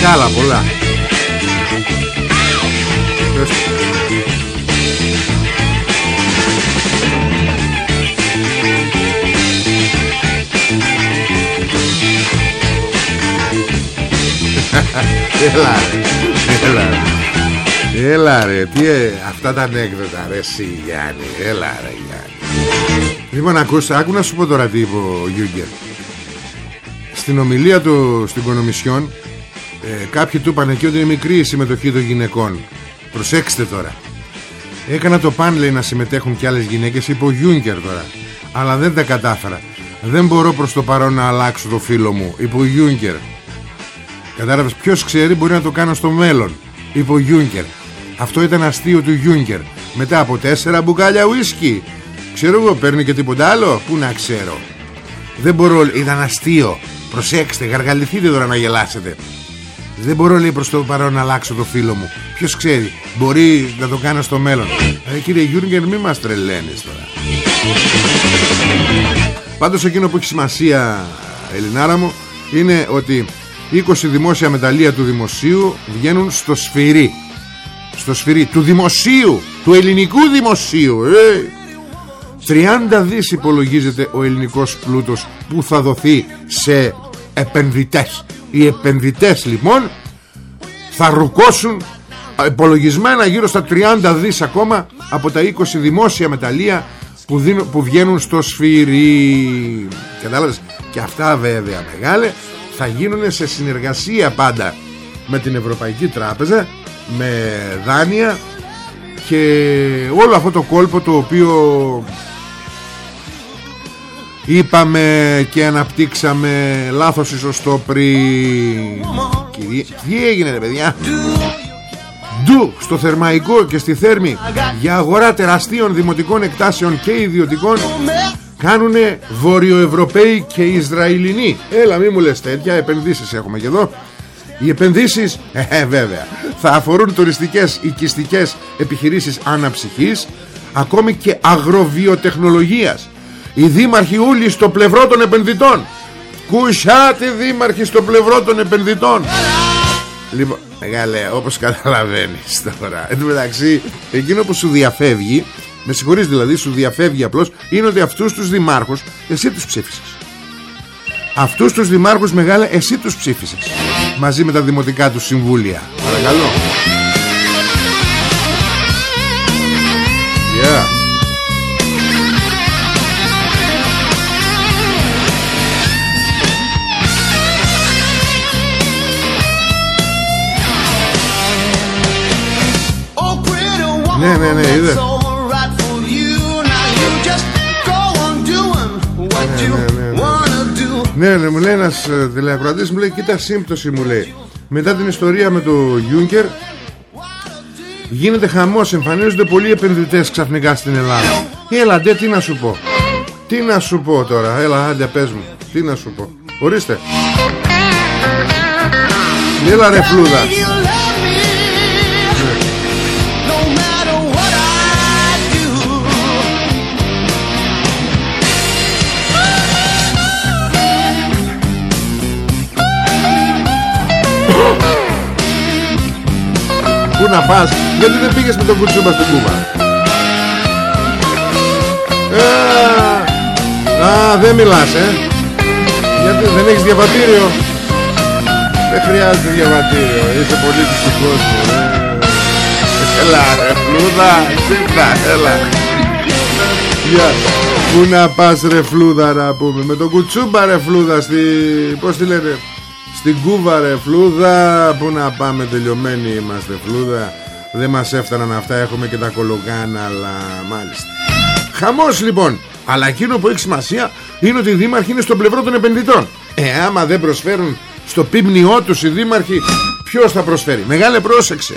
Και άλλα πολλά Έλα ρε. Έλα ρε. Έλα ρε. Τι ε, αυτά τα ανέκδοτα ρε εσύ Γιάννη. Έλα ρε Γιάννη. Λοιπόν ακούστε Άκου να σου πω τώρα τι είπε ο Γιούγκερ. Στην ομιλία του Στην Κονομισιόν ε, Κάποιοι του είπαν εκεί ότι είναι μικρή η συμμετοχή των γυναικών. Προσέξτε τώρα. Έκανα το παν λέει να συμμετέχουν και άλλες γυναίκες Είπε ο Γιούγκερ τώρα. Αλλά δεν τα κατάφερα. Δεν μπορώ προς το παρόν να αλλάξω το φίλο μου Είπε ο Γιούγκερ Κατάλαβες ποιος ξέρει μπορεί να το κάνω στο μέλλον Είπε ο Γιούγκερ Αυτό ήταν αστείο του Γιούγκερ Μετά από τέσσερα μπουκάλια ουίσκι. Ξέρω εγώ παίρνει και τίποτα άλλο. Πού να ξέρω. Δεν μπορώ ήταν αστείο. Προσέξτε γαργαληθείτε τώρα να γελάσετε. Δεν μπορώ λέει προς το παρόν να αλλάξω το φίλο μου. Ποιος ξέρει Μπορεί να το κάνω στο μέλλον. Ε, Κύριε Γιούγκερ μη μας τρελαίνεις τώρα. Πάντως εκείνο που έχει σημασία Ελληνάρα μου Είναι ότι 20 δημόσια μεταλλεία του δημοσίου βγαίνουν στο σφυρί. Στο σφυρί του δημοσίου του ελληνικού δημοσίου ε. 30 δις υπολογίζεται ο ελληνικός πλούτος που θα δοθεί σε επενδυτές. Οι επενδυτές λοιπόν θα ρουκώσουν υπολογισμένα γύρω στα 30 δις ακόμα από τα 20 δημόσια μεταλλεία που, δίνουν, που βγαίνουν στο σφυρί. Κατάλαβες; Και αυτά βέβαια μεγάλε θα γίνουν σε συνεργασία πάντα με την Ευρωπαϊκή Τράπεζα με δάνεια και όλο αυτό το κόλπο το οποίο είπαμε και αναπτύξαμε λάθος ή σωστό πριν τι έγινε ρε παιδιά; Ντου στο Θερμαϊκό και στη Θέρμη για αγορά τεραστίων δημοτικών εκτάσεων και ιδιωτικών Κάνουνε Βορειοευρωπαίοι και Ισραηλινοί. Έλα μη μου λες τέτοια επενδύσεις έχουμε και εδώ. Οι επενδύσεις ε, ε, βέβαια Θα αφορούν τουριστικές οικιστικές επιχειρήσεις αναψυχής Ακόμη και αγροβιοτεχνολογίας. Οι δήμαρχοι ούλοι στο πλευρό των επενδυτών. Κουσάτε δήμαρχοι στο πλευρό των επενδυτών. Λοιπόν, μεγάλε, όπως καταλαβαίνεις τώρα Εν τω μεταξύ, εκείνο που σου διαφεύγει με συγχωρείς δηλαδή σου διαφεύγει απλώς είναι ότι αυτούς τους δημάρχους εσύ τους ψήφισες αυτούς τους δημάρχους μεγάλα εσύ τους ψήφισες μαζί με τα δημοτικά του συμβούλια παρακαλώ yeah. Ναι, ναι, ναι, είδε. Ναι, ναι, μου λέει ένας ε, τηλεακροατής μου λέει κοίτα σύμπτωση μου λέει. Μετά την ιστορία με το Juncker γίνεται χαμός εμφανίζονται πολλοί επενδυτές ξαφνικά στην Ελλάδα. Έλα ντε τι να σου πω. Τι να σου πω τώρα έλα άντε πες μου. Τι να σου πω. Ορίστε. Έλα ρε φλούδα Πού να πας Γιατί δεν πήγες με τον κουτσούμπα στην Κούβα. Ε, Α δεν μιλάς ε. Γιατί δεν έχεις διαβατήριο. Δεν χρειάζεται διαβατήριο Είσαι πολύ του κόσμου ε. Έλα ρε φλούδα Σύντα έλα. Γεια Πού να πας ρε φλούδα να πούμε. Με τον κουτσούμπα ρε φλούδα στη... Πώς τη λένε; Στην Κούβα ρε φλούδα Πού να πάμε τελειωμένοι είμαστε φλούδα. Δεν μας έφταναν αυτά Έχουμε και τα κολογάνα Αλλά μάλιστα. Χαμός λοιπόν. Αλλά εκείνο που έχει σημασία Είναι ότι οι δήμαρχοι είναι στο πλευρό των επενδυτών. Ε άμα δεν προσφέρουν στο πίμνιό τους οι δήμαρχοι Ποιος θα προσφέρει; Μεγάλε πρόσεξε.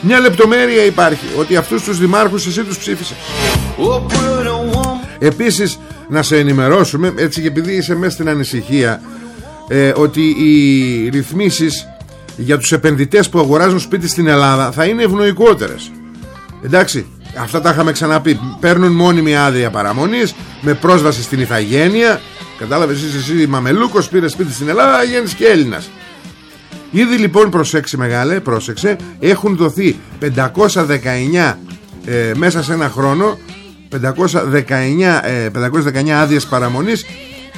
Μια λεπτομέρεια υπάρχει Ότι αυτούς τους δημάρχους εσύ τους ψήφισες. Επίσης να σε ενημερώσουμε Έτσι και επειδή είσαι μέσα στην ανησυχία ε, Ότι οι ρυθμίσεις Για τους επενδυτές που αγοράζουν σπίτι στην Ελλάδα Θα είναι ευνοϊκότερες. Εντάξει Αυτά τα είχαμε ξαναπεί. Παίρνουν μόνιμη άδεια παραμονής Με πρόσβαση στην ηθαγένεια Κατάλαβες εσύ, εσύ Μαμελούκος Πήρε σπίτι στην Ελλάδα Γίνεις και Έλληνας. Ήδη λοιπόν προσέξει μεγάλε Πρόσεξε Έχουν δοθεί 519 ε, Μέσα σε ένα χρόνο 519, ε, 519 άδειες παραμονής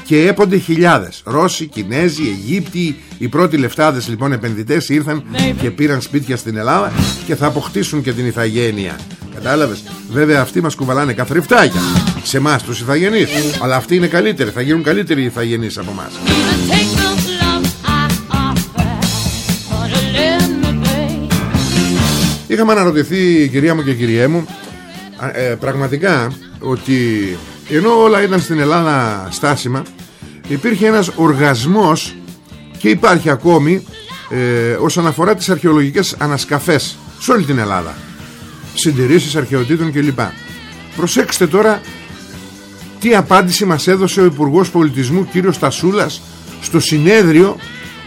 και έπονται χιλιάδες. Ρώσοι, Κινέζοι, Αιγύπτιοι. Οι πρώτοι λεφτάδες λοιπόν επενδυτές ήρθαν και πήραν σπίτια στην Ελλάδα και θα αποκτήσουν και την ηθαγένεια κατάλαβες; Βέβαια αυτοί μας κουβαλάνε καθρεφτάκια σε εμάς τους ηθαγενείς αλλά αυτοί είναι καλύτεροι. Θα γίνουν καλύτεροι οι ηθαγενείς από εμάς. Είχαμε αναρωτηθεί κυρία μου και κυριέ μου ε, πραγματικά ότι ενώ όλα ήταν στην Ελλάδα στάσιμα υπήρχε ένας οργασμός και υπάρχει ακόμη ε, όσον αφορά τις αρχαιολογικές ανασκαφές σε όλη την Ελλάδα. Συντηρήσεις αρχαιοτήτων κλπ. Προσέξτε τώρα τι απάντηση μας έδωσε ο Υπουργός Πολιτισμού κύριος Τασούλας στο συνέδριο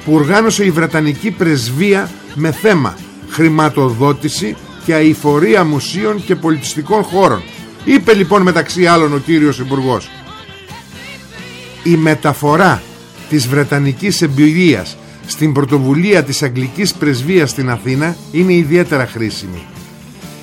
που οργάνωσε η Βρετανική Πρεσβεία με θέμα χρηματοδότηση και αηφορία μουσείων και πολιτιστικών χώρων. Είπε λοιπόν μεταξύ άλλων ο κύριος Υπουργός η μεταφορά της Βρετανικής εμπειρίας στην πρωτοβουλία της Αγγλικής Πρεσβείας στην Αθήνα είναι ιδιαίτερα χρήσιμη.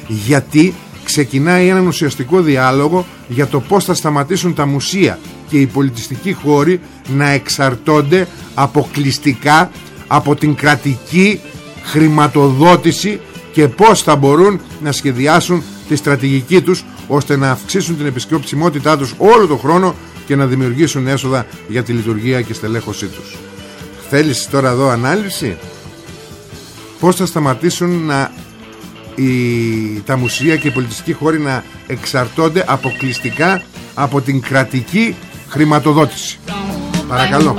Γιατί ξεκινάει έναν ουσιαστικό διάλογο για το πώς θα σταματήσουν τα μουσεία και οι πολιτιστικοί χώροι να εξαρτώνται αποκλειστικά από την κρατική χρηματοδότηση και πώς θα μπορούν να σχεδιάσουν τη στρατηγική τους ώστε να αυξήσουν την επισκοψιμότητά τους όλο τον χρόνο και να δημιουργήσουν έσοδα για τη λειτουργία και στελέχωσή τους. Θέλεις τώρα εδώ ανάλυση; Πώς θα σταματήσουν να η, τα μουσεία και οι πολιτιστικοί χώροι να εξαρτώνται αποκλειστικά από την κρατική χρηματοδότηση; Παρακαλώ.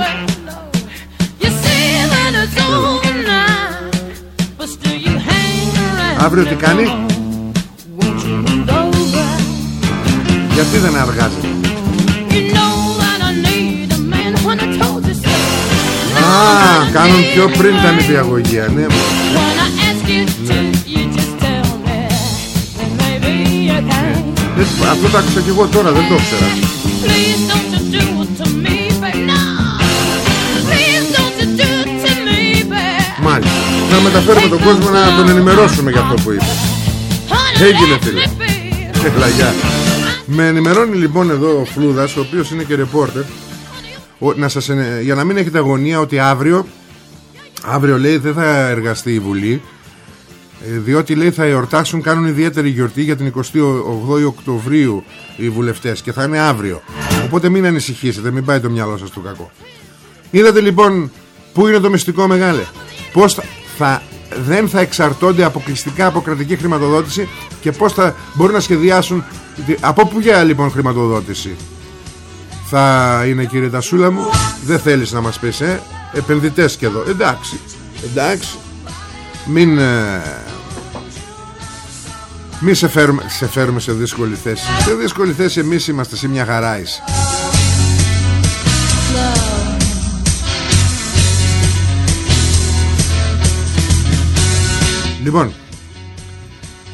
Αύριο τι κάνει; Γιατί δεν αργάζει κάνουν πιο πριν τα νηπιαγωγεία Ναι, ναι. Αυτό το άκουσα και εγώ τώρα Δεν το ήξερα. Μάλιστα. Να μεταφέρουμε τον κόσμο να τον ενημερώσουμε για αυτό που είπε. Έγινε φίλε Έλα γεια Με ενημερώνει λοιπόν εδώ ο Φλούδας Ο οποίος είναι και ρεπόρτερ να σας, για να μην έχετε αγωνία ότι αύριο αύριο λέει δεν θα εργαστεί η Βουλή ε, διότι λέει θα εορτάσουν κάνουν ιδιαίτερη γιορτή για την 28η Οκτωβρίου οι βουλευτές και θα είναι αύριο. Οπότε μην ανησυχήσετε μην πάει το μυαλό σας του κακό. Είδατε λοιπόν που είναι το μυστικό μεγάλε; Πως θα, θα, δεν θα εξαρτώνται αποκλειστικά από κρατική χρηματοδότηση και πως θα μπορούν να σχεδιάσουν από πού για λοιπόν χρηματοδότηση; Θα είναι κύριε Τασούλα μου δεν θέλεις να μας πεις ε; Επενδυτές και εδώ. Εντάξει εντάξει. Μην ε, μην σε φέρουμε, σε φέρουμε σε δύσκολη θέση. Σε δύσκολη θέση εμείς είμαστε σε μια χαράιση Λοιπόν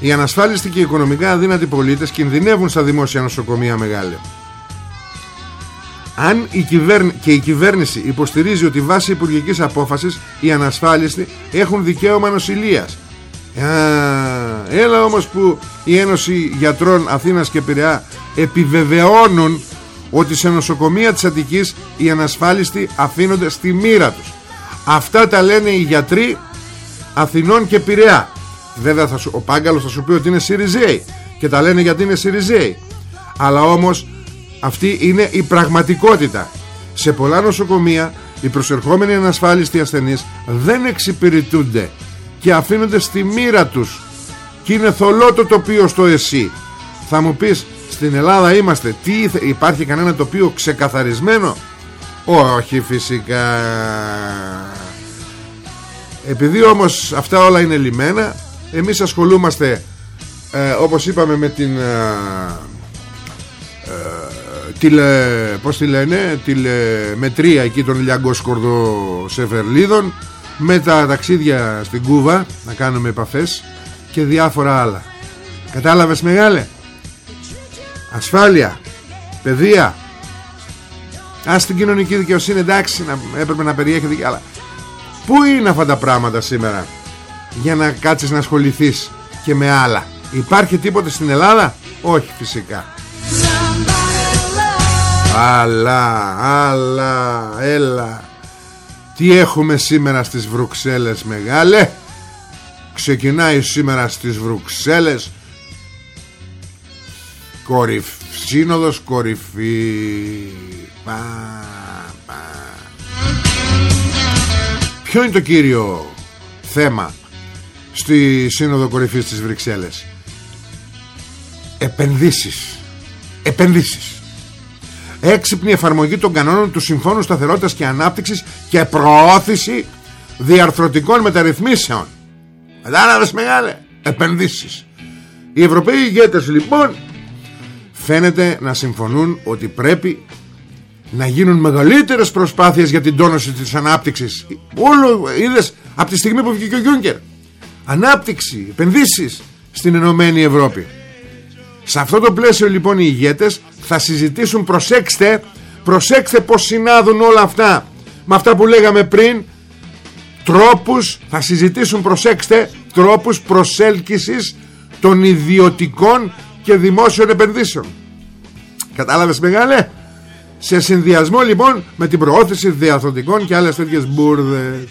Οι ανασφάλιστοι και οι οικονομικά αδύνατοι πολίτες κινδυνεύουν στα δημόσια νοσοκομεία μεγάλη αν η και η κυβέρνηση υποστηρίζει ότι βάσει υπουργικής απόφασης οι ανασφάλιστοι έχουν δικαίωμα νοσηλείας. Έλα όμως που η Ένωση Γιατρών Αθήνας και Πειραιά επιβεβαιώνουν ότι σε νοσοκομεία της Αττικής οι ανασφάλιστοι αφήνονται στη μοίρα τους. Αυτά τα λένε οι γιατροί Αθηνών και Πειραιά. Βέβαια θα σου, ο Πάγκαλος θα σου πει ότι είναι Σιριζέοι και τα λένε γιατί είναι Σιριζέοι. Αλλά όμως αυτή είναι η πραγματικότητα. Σε πολλά νοσοκομεία Οι προσερχόμενοι ανασφάλιστοι ασθενείς δεν εξυπηρετούνται και αφήνονται στη μοίρα τους. Και είναι θολό το τοπίο στο εσύ. Θα μου πεις στην Ελλάδα είμαστε τι υπάρχει κανένα τοπίο ξεκαθαρισμένο; Όχι φυσικά. Επειδή όμως αυτά όλα είναι λιμένα εμείς ασχολούμαστε ε, όπως είπαμε με την ε, ε τηλε, πώς τη λένε τηλεμετρία εκεί των Λιαγκόσκορδο Σεφερλίδων με τα ταξίδια στην Κούβα να κάνουμε επαφές και διάφορα άλλα. Κατάλαβες μεγάλε; Ασφάλεια παιδεία. Ας την κοινωνική δικαιοσύνη εντάξει να, έπρεπε να περιέχει αλλά πού είναι αυτά τα πράγματα σήμερα για να κάτσεις να ασχοληθείς και με άλλα; Υπάρχει τίποτε στην Ελλάδα; Όχι φυσικά αλλά αλλά έλα. Τι έχουμε σήμερα στις Βρουξέλλες μεγάλε; Ξεκινάει σήμερα στις Βρουξέλλες. Κορυφ, Σύνοδος κορυφή. Πα, πα. Ποιο είναι το κύριο θέμα Στη Σύνοδο Κορυφής της Βρυξέλλες; Επενδύσεις. Επενδύσεις έξυπνη εφαρμογή των κανόνων του Συμφώνου Σταθερότητας και Ανάπτυξης και προώθηση διαρθρωτικών μεταρρυθμίσεων. Κατάλαβες μεγάλε; Επενδύσεις. Οι Ευρωπαίοι ηγέτες λοιπόν φαίνεται να συμφωνούν ότι πρέπει να γίνουν μεγαλύτερες προσπάθειες για την τόνωση της ανάπτυξης. Όλο είδες από τη στιγμή που βγήκε ο Γιούγκερ. Ανάπτυξη, επενδύσεις στην Ενωμένη Ευρώπη. Σε αυτό το πλαίσιο λοιπόν οι ηγέτες θα συζητήσουν προσέξτε προσέξτε πως συνάδουν όλα αυτά με αυτά που λέγαμε πριν. Τρόπους θα συζητήσουν προσέξτε τρόπους προσέλκυσης των ιδιωτικών και δημόσιων επενδύσεων. Κατάλαβες μεγάλε; Σε συνδυασμό λοιπόν με την προώθηση διαθωτικών και άλλες τέτοιες μπουρδες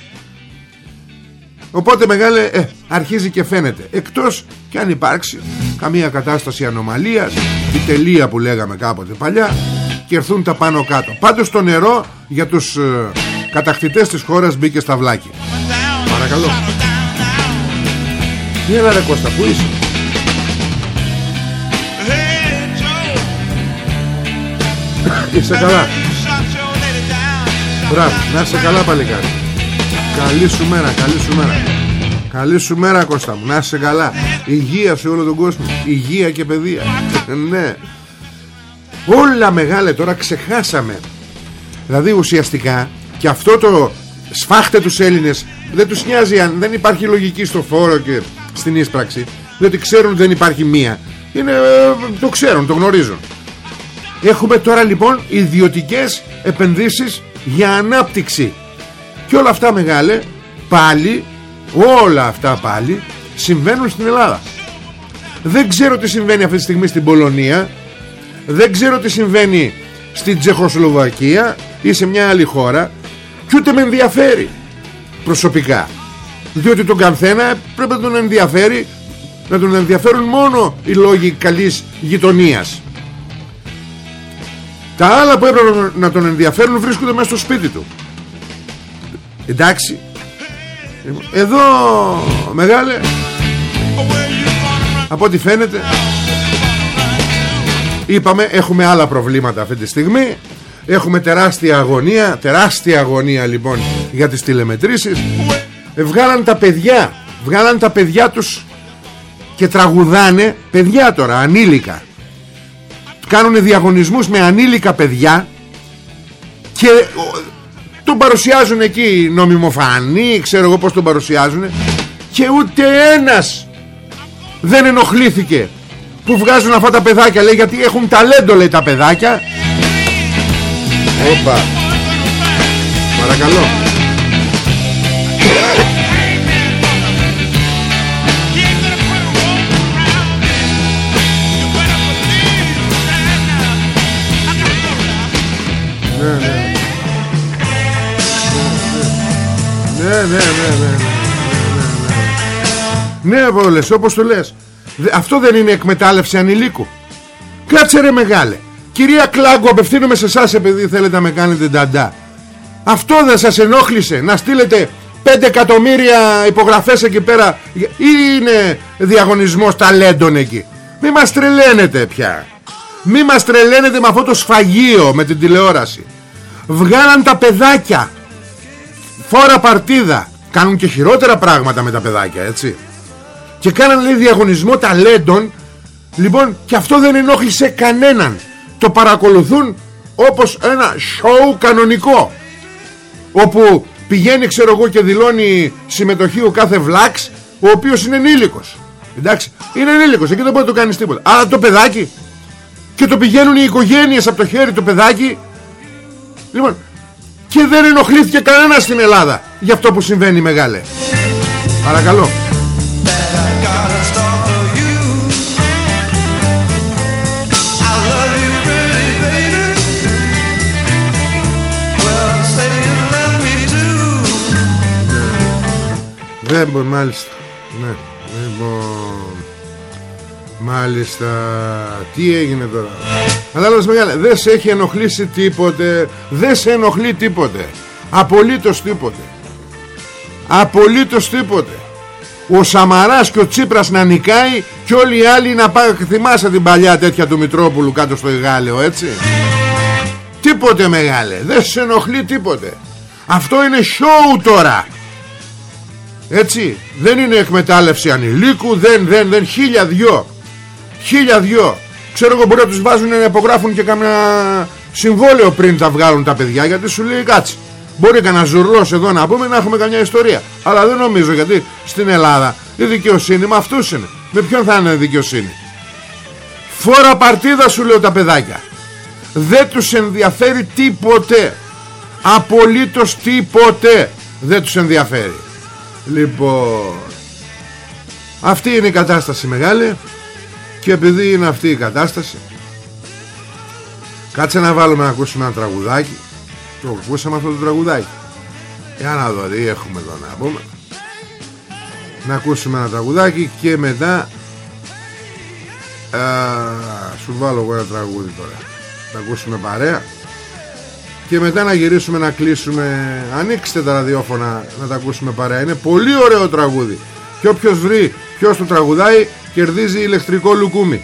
Οπότε μεγάλε ε, αρχίζει και φαίνεται. Εκτός και αν υπάρξει καμία κατάσταση ανομαλίας Η τελεία που λέγαμε κάποτε παλιά Και έρθουν τα πάνω κάτω. Πάντως το νερό για τους ε, κατακτητές της χώρας μπήκε στα βλάκια. Παρακαλώ. Έλα ρε Κώστα που είσαι; Είσαι καλά. Μπράβο. Να είσαι καλά παλικάρι Καλή σου μέρα, καλή σου μέρα. Καλή σου μέρα Κώστα μου, να είσαι καλά. Υγεία σε όλο τον κόσμο. Υγεία και παιδεία. Ναι. Όλα μεγάλε τώρα ξεχάσαμε. Δηλαδή ουσιαστικά Και αυτό το σφάχτε τους Έλληνες Δεν τους νοιάζει αν δεν υπάρχει λογική στο φόρο και στην ίσπραξη Διότι ξέρουν ότι δεν υπάρχει μία. Είναι, ε, Το ξέρουν, το γνωρίζουν. Έχουμε τώρα λοιπόν ιδιωτικές επενδύσεις για ανάπτυξη και όλα αυτά μεγάλε πάλι όλα αυτά πάλι συμβαίνουν στην Ελλάδα. Δεν ξέρω τι συμβαίνει αυτή τη στιγμή στην Πολωνία. Δεν ξέρω τι συμβαίνει στην Τσεχοσλοβακία ή σε μια άλλη χώρα. Και ούτε με ενδιαφέρει προσωπικά. Διότι τον καθένα πρέπει να τον ενδιαφέρει να τον ενδιαφέρουν μόνο οι λόγοι καλής γειτονίας. Τα άλλα που έπρεπε να τον ενδιαφέρουν βρίσκονται μέσα στο σπίτι του Εντάξει. Εδώ μεγάλε. Από ό,τι φαίνεται. Είπαμε έχουμε άλλα προβλήματα αυτή τη στιγμή. Έχουμε τεράστια αγωνία Τεράστια αγωνία λοιπόν Για τις τηλεμετρήσεις. Βγάλαν τα παιδιά Βγάλαν τα παιδιά τους Και τραγουδάνε Παιδιά τώρα ανήλικα. Κάνουν διαγωνισμούς με ανήλικα παιδιά Και τον παρουσιάζουν εκεί νομιμοφανή Ξέρω εγώ πως τον παρουσιάζουν Και ούτε ένας Δεν ενοχλήθηκε Που βγάζουν αυτά τα παιδάκια λέει Γιατί έχουν ταλέντο λέει τα παιδάκια. Όπα. Παρακαλώ Ναι, ναι, ναι, ναι, ναι, ναι, ναι, λες, όπως το λες Αυτό δεν είναι εκμετάλλευση ανηλίκου Κάτσε ρε μεγάλε Κυρία Κλάγκο απευθύνομαι σε εσάς επειδή θέλετε να με κάνετε νταντά Αυτό δεν σας ενόχλησε να στείλετε 5 εκατομμύρια υπογραφές εκεί πέρα ή είναι διαγωνισμός ταλέντων εκεί; Μη μας τρελαίνετε πια. Μη μας τρελαίνετε με αυτό το σφαγείο με την τηλεόραση. Βγάλαν τα παιδάκια. Φόρα παρτίδα. Κάνουν και χειρότερα πράγματα με τα παιδάκια έτσι. Και κάναν λέει διαγωνισμό ταλέντων. Λοιπόν και αυτό δεν ενόχλησε κανέναν. Το παρακολουθούν όπως ένα show κανονικό. Όπου πηγαίνει ξέρω εγώ και δηλώνει συμμετοχή ο κάθε βλάξ ο οποίος είναι ενήλικος. Εντάξει, είναι ενήλικος, εκεί δεν μπορεί να το κάνεις τίποτα. Αλλά το παιδάκι και το πηγαίνουν οι οικογένειες από το χέρι το παιδάκι. Λοιπόν, και δεν ενοχλήθηκε κανένα στην Ελλάδα για αυτό που συμβαίνει μεγάλε. Παρακαλώ. Δεν μπορεί μάλιστα Μάλιστα. Τι έγινε τώρα. Αλλά άλλος μεγάλε Δεν σε έχει ενοχλήσει τίποτε Δεν σε ενοχλεί τίποτε. Απολύτως τίποτε. Απολύτως τίποτε. Ο Σαμαράς και ο Τσίπρας να νικάει και όλοι οι άλλοι να πάει θυμάσαι την παλιά τέτοια του Μητρόπουλου κάτω στο Εγάλεο έτσι. Τίποτε μεγάλε δεν σε ενοχλεί τίποτε. Αυτό είναι show τώρα. Έτσι δεν είναι εκμετάλλευση ανηλίκου δεν, δεν, δεν, χίλια δυο χίλια δυο. Ξέρω εγώ μπορεί να τους βάζουν να υπογράφουν και καμιά συμβόλαιο πριν τα βγάλουν τα παιδιά γιατί σου λέει κάτσε. Μπορεί κανένα ζουρλός εδώ να πούμε να έχουμε καμιά ιστορία. Αλλά δεν νομίζω γιατί στην Ελλάδα η δικαιοσύνη με αυτούς είναι. Με ποιον θα είναι η δικαιοσύνη; Φόρα παρτίδα σου λέω τα παιδάκια. Δεν τους ενδιαφέρει τίποτε. Απολύτως τίποτε. Δεν τους ενδιαφέρει. Λοιπόν Αυτή είναι η κατάσταση μεγάλη Και επειδή είναι αυτή η κατάσταση Κάτσε να βάλουμε να ακούσουμε ένα τραγουδάκι. Το ακούσαμε αυτό το τραγουδάκι. Για να δω τι έχουμε εδώ να πούμε. Να ακούσουμε ένα τραγουδάκι Και μετά α, Σου βάλω εγώ ένα τραγούδι τώρα. Να ακούσουμε παρέα. Και μετά να γυρίσουμε να κλείσουμε. Ανοίξτε τα ραδιόφωνα να τα ακούσουμε παρέα. Είναι πολύ ωραίο τραγούδι. Και όποιος βρει ποιος το τραγουδάει κερδίζει ηλεκτρικό λουκούμι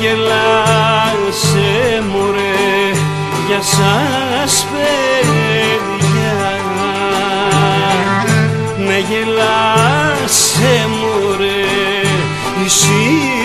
γελάσε μωρέ για σας παιδιά. Να γελάσε μωρέ εσύ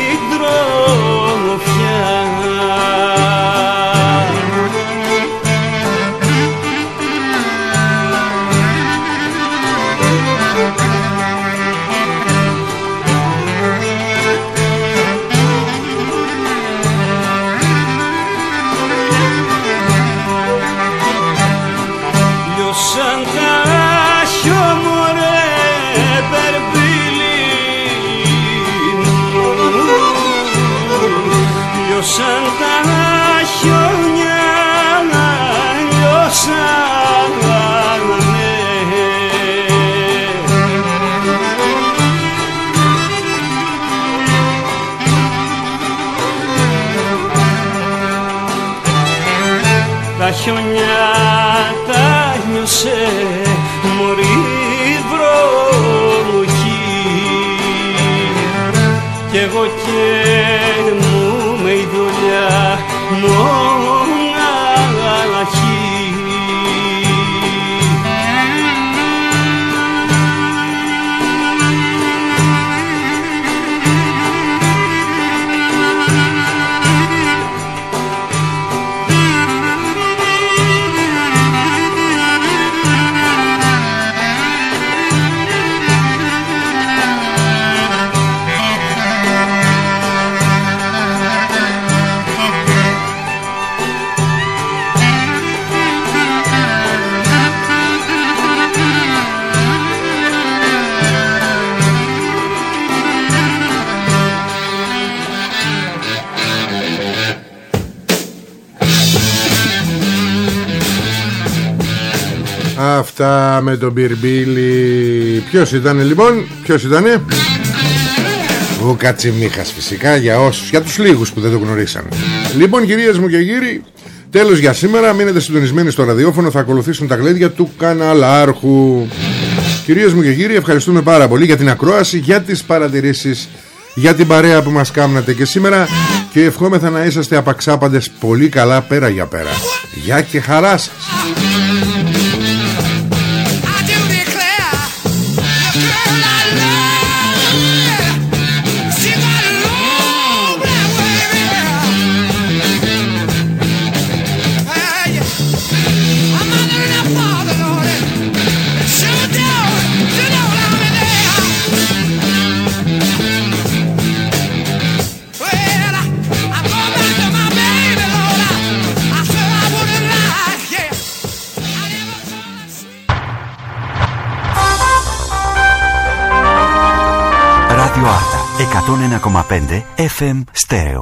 Αυτά με τον Μπιρμπίλη Ποιος ήταν λοιπόν; Ποιος ήτανε; Ο Κατσιμίχας φυσικά για όσους Για τους λίγους που δεν το γνωρίσανε. Λοιπόν κυρίες μου και κύριοι Τέλος για σήμερα. Μείνετε συντονισμένοι στο ραδιόφωνο. Θα ακολουθήσουν τα γλέντια του καναλάρχου. Κυρίες μου και κύριοι ευχαριστούμε πάρα πολύ Για την ακρόαση Για τις παρατηρήσεις για την παρέα που μας κάμνατε και σήμερα. Και ευχόμεθα να είσαστε απαξάπαντες πολύ καλά πέρα για πέρα. Γεια και χαρά σας. FM Στέρεο